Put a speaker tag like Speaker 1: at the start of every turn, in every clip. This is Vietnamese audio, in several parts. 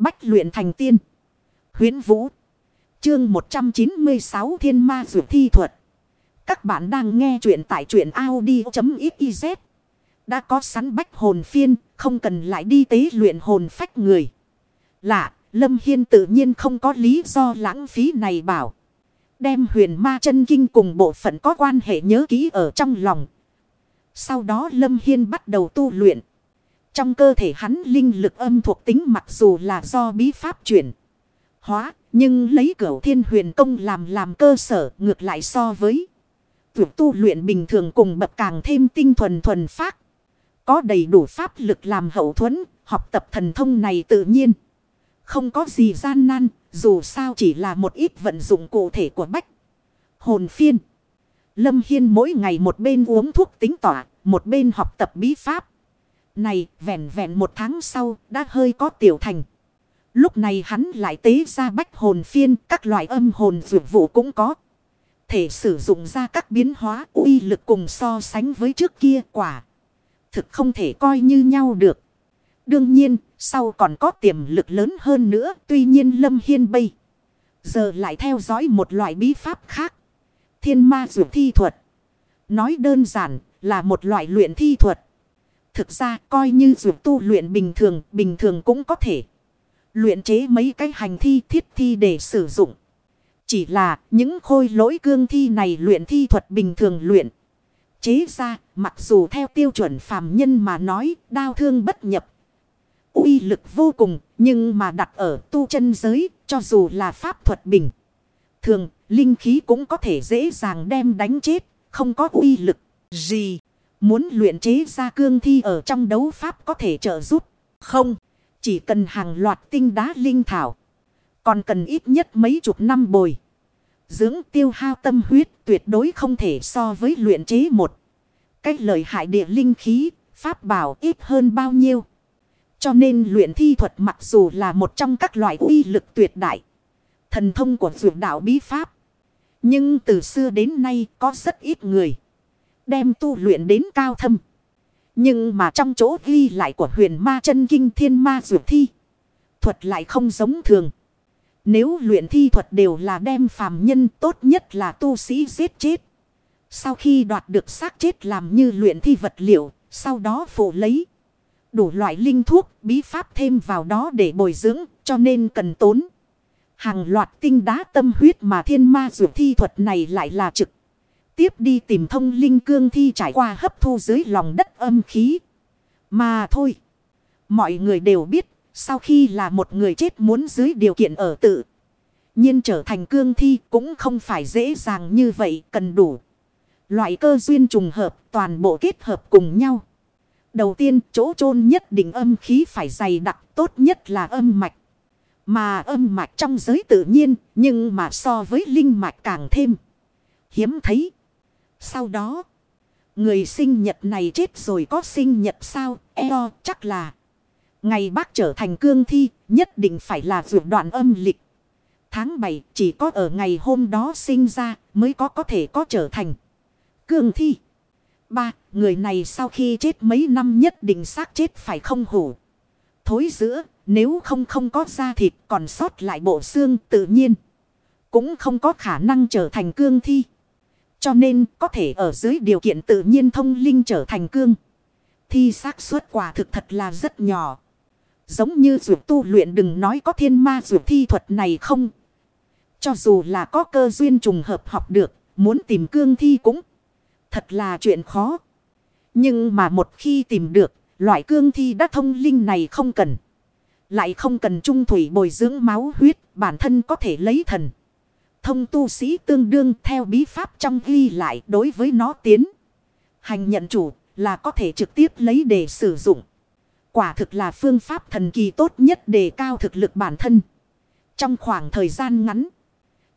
Speaker 1: Bách luyện thành tiên. Huyến Vũ. Chương 196 Thiên Ma Dược Thi Thuật. Các bạn đang nghe truyện tại truyện Audi.xyz. Đã có sẵn bách hồn phiên, không cần lại đi tế luyện hồn phách người. Lạ, Lâm Hiên tự nhiên không có lý do lãng phí này bảo. Đem huyền ma chân kinh cùng bộ phận có quan hệ nhớ kỹ ở trong lòng. Sau đó Lâm Hiên bắt đầu tu luyện. Trong cơ thể hắn linh lực âm thuộc tính mặc dù là do bí pháp chuyển hóa, nhưng lấy cửu thiên huyền công làm làm cơ sở ngược lại so với việc tu luyện bình thường cùng bậc càng thêm tinh thuần thuần phát. Có đầy đủ pháp lực làm hậu thuẫn, học tập thần thông này tự nhiên. Không có gì gian nan, dù sao chỉ là một ít vận dụng cụ thể của bách. Hồn phiên. Lâm Hiên mỗi ngày một bên uống thuốc tính tỏa, một bên học tập bí pháp. Này, vẹn vẹn một tháng sau, đã hơi có tiểu thành. Lúc này hắn lại tế ra bách hồn phiên, các loại âm hồn dược vụ cũng có. Thể sử dụng ra các biến hóa uy lực cùng so sánh với trước kia quả. Thực không thể coi như nhau được. Đương nhiên, sau còn có tiềm lực lớn hơn nữa, tuy nhiên Lâm Hiên bây. Giờ lại theo dõi một loại bí pháp khác. Thiên ma dược thi thuật. Nói đơn giản là một loại luyện thi thuật. Thực ra coi như dù tu luyện bình thường, bình thường cũng có thể. Luyện chế mấy cái hành thi thiết thi để sử dụng. Chỉ là những khôi lỗi cương thi này luyện thi thuật bình thường luyện. Chế ra mặc dù theo tiêu chuẩn phàm nhân mà nói đau thương bất nhập. uy lực vô cùng nhưng mà đặt ở tu chân giới cho dù là pháp thuật bình. Thường linh khí cũng có thể dễ dàng đem đánh chết không có uy lực gì. Muốn luyện chế ra cương thi ở trong đấu pháp có thể trợ giúp. Không. Chỉ cần hàng loạt tinh đá linh thảo. Còn cần ít nhất mấy chục năm bồi. Dưỡng tiêu hao tâm huyết tuyệt đối không thể so với luyện chế một. Cách lợi hại địa linh khí, pháp bảo ít hơn bao nhiêu. Cho nên luyện thi thuật mặc dù là một trong các loại uy lực tuyệt đại. Thần thông của vượt đạo bí pháp. Nhưng từ xưa đến nay có rất ít người. Đem tu luyện đến cao thâm. Nhưng mà trong chỗ ghi lại của huyền ma chân kinh thiên ma dược thi. Thuật lại không giống thường. Nếu luyện thi thuật đều là đem phàm nhân tốt nhất là tu sĩ giết chết. Sau khi đoạt được xác chết làm như luyện thi vật liệu, sau đó phụ lấy. Đủ loại linh thuốc, bí pháp thêm vào đó để bồi dưỡng, cho nên cần tốn. Hàng loạt tinh đá tâm huyết mà thiên ma dược thi thuật này lại là trực tiếp đi tìm thông linh cương thi trải qua hấp thu dưới lòng đất âm khí. Mà thôi. Mọi người đều biết. Sau khi là một người chết muốn dưới điều kiện ở tự. nhiên trở thành cương thi cũng không phải dễ dàng như vậy. Cần đủ. Loại cơ duyên trùng hợp, toàn bộ kết hợp cùng nhau. Đầu tiên, chỗ chôn nhất định âm khí phải dày đặc, tốt nhất là âm mạch. Mà âm mạch trong giới tự nhiên, nhưng mà so với linh mạch càng thêm hiếm thấy. Sau đó, người sinh nhật này chết rồi có sinh nhật sao? Eo chắc là. Ngày bác trở thành cương thi, nhất định phải là vượt đoạn âm lịch. Tháng 7 chỉ có ở ngày hôm đó sinh ra mới có có thể có trở thành cương thi. Ba, người này sau khi chết mấy năm nhất định xác chết phải không hủ. Thối giữa, nếu không không có da thịt còn sót lại bộ xương tự nhiên. Cũng không có khả năng trở thành cương thi. Cho nên có thể ở dưới điều kiện tự nhiên thông linh trở thành cương. Thi xác suất quả thực thật là rất nhỏ. Giống như dù tu luyện đừng nói có thiên ma dù thi thuật này không. Cho dù là có cơ duyên trùng hợp học được, muốn tìm cương thi cũng thật là chuyện khó. Nhưng mà một khi tìm được, loại cương thi đã thông linh này không cần. Lại không cần trung thủy bồi dưỡng máu huyết, bản thân có thể lấy thần. Thông tu sĩ tương đương theo bí pháp trong ghi lại đối với nó tiến. Hành nhận chủ là có thể trực tiếp lấy để sử dụng. Quả thực là phương pháp thần kỳ tốt nhất để cao thực lực bản thân. Trong khoảng thời gian ngắn.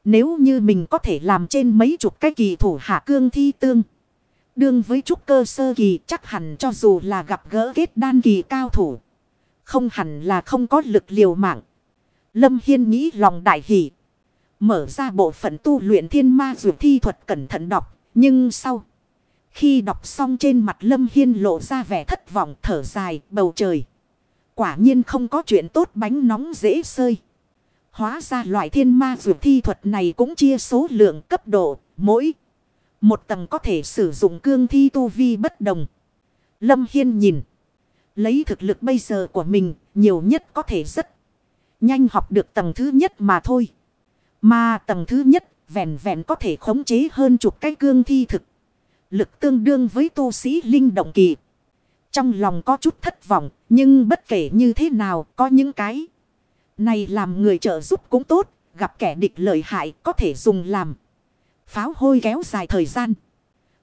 Speaker 1: Nếu như mình có thể làm trên mấy chục cái kỳ thủ hạ cương thi tương. Đương với trúc cơ sơ kỳ, chắc hẳn cho dù là gặp gỡ kết đan kỳ cao thủ. Không hẳn là không có lực liều mạng. Lâm Hiên nghĩ lòng đại hỷ. Mở ra bộ phận tu luyện thiên ma dược thi thuật cẩn thận đọc. Nhưng sau. Khi đọc xong trên mặt Lâm Hiên lộ ra vẻ thất vọng thở dài bầu trời. Quả nhiên không có chuyện tốt bánh nóng dễ sơi. Hóa ra loại thiên ma dược thi thuật này cũng chia số lượng cấp độ, mỗi một tầng có thể sử dụng cương thi tu vi bất đồng. Lâm Hiên nhìn. Lấy thực lực bây giờ của mình, nhiều nhất có thể rất nhanh học được tầng thứ nhất mà thôi. Mà tầng thứ nhất, vẹn vẹn có thể khống chế hơn chục cái cương thi thực. Lực tương đương với tu sĩ linh động kỳ. Trong lòng có chút thất vọng, nhưng bất kể như thế nào, có những cái này làm người trợ giúp cũng tốt, gặp kẻ địch lợi hại có thể dùng làm pháo hôi kéo dài thời gian.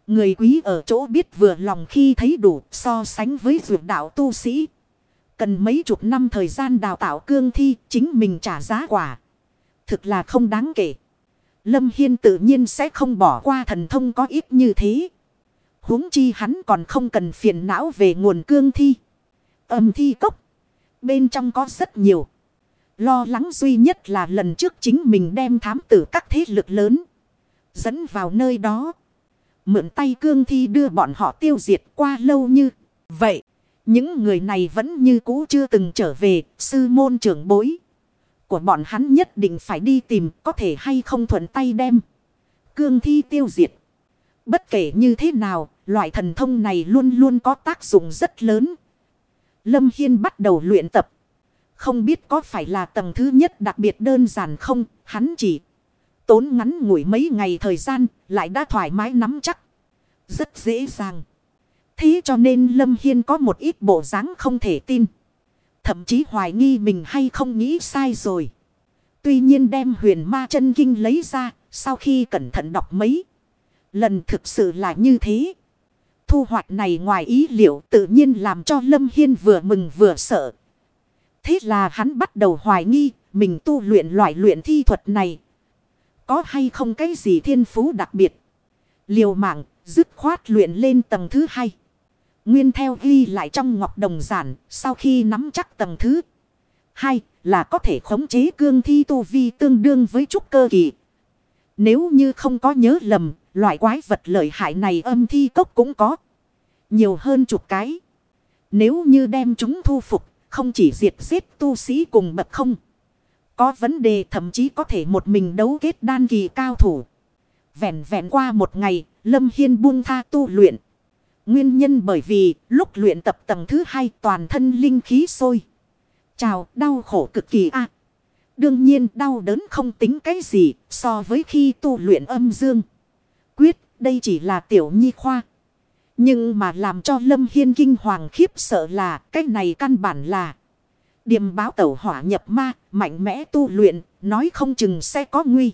Speaker 1: Người quý ở chỗ biết vừa lòng khi thấy đủ so sánh với dược đạo tu sĩ. Cần mấy chục năm thời gian đào tạo cương thi chính mình trả giá quả. Thực là không đáng kể. Lâm Hiên tự nhiên sẽ không bỏ qua thần thông có ít như thế. huống chi hắn còn không cần phiền não về nguồn cương thi. Âm thi cốc. Bên trong có rất nhiều. Lo lắng duy nhất là lần trước chính mình đem thám tử các thế lực lớn. Dẫn vào nơi đó. Mượn tay cương thi đưa bọn họ tiêu diệt qua lâu như vậy. Những người này vẫn như cũ chưa từng trở về, sư môn trưởng bối. Của bọn hắn nhất định phải đi tìm có thể hay không thuận tay đem. Cương thi tiêu diệt. Bất kể như thế nào, loại thần thông này luôn luôn có tác dụng rất lớn. Lâm Hiên bắt đầu luyện tập. Không biết có phải là tầng thứ nhất đặc biệt đơn giản không, hắn chỉ tốn ngắn ngủi mấy ngày thời gian, lại đã thoải mái nắm chắc. Rất dễ dàng. Thế cho nên Lâm Hiên có một ít bộ dáng không thể tin. Thậm chí hoài nghi mình hay không nghĩ sai rồi. Tuy nhiên đem huyền ma chân kinh lấy ra, sau khi cẩn thận đọc mấy. Lần thực sự là như thế. Thu hoạch này ngoài ý liệu tự nhiên làm cho Lâm Hiên vừa mừng vừa sợ. Thế là hắn bắt đầu hoài nghi mình tu luyện loại luyện thi thuật này. Có hay không cái gì thiên phú đặc biệt. Liều mạng, dứt khoát luyện lên tầng thứ hai. Nguyên theo ghi lại trong ngọc đồng giản, sau khi nắm chắc tầng thứ hai là có thể khống chế cương thi tu vi tương đương với trúc cơ kỳ. Nếu như không có nhớ lầm, loại quái vật lợi hại này âm thi cốc cũng có. Nhiều hơn chục cái. Nếu như đem chúng thu phục, không chỉ diệt giết tu sĩ cùng bậc không. Có vấn đề thậm chí có thể một mình đấu kết đan kỳ cao thủ. Vẹn vẹn qua một ngày, Lâm Hiên buông tha tu luyện. Nguyên nhân bởi vì lúc luyện tập tầng thứ hai toàn thân linh khí sôi. Chào, đau khổ cực kỳ a Đương nhiên đau đớn không tính cái gì so với khi tu luyện âm dương. Quyết, đây chỉ là tiểu nhi khoa. Nhưng mà làm cho Lâm Hiên kinh hoàng khiếp sợ là cái này căn bản là. Điềm báo tẩu hỏa nhập ma, mạnh mẽ tu luyện, nói không chừng sẽ có nguy.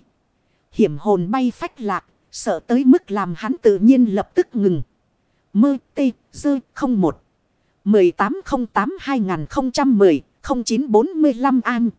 Speaker 1: Hiểm hồn bay phách lạc, sợ tới mức làm hắn tự nhiên lập tức ngừng. Mơ tê dơ không một 1808 2010 0945 an.